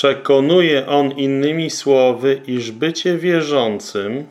Przekonuje on innymi słowy, iż bycie wierzącym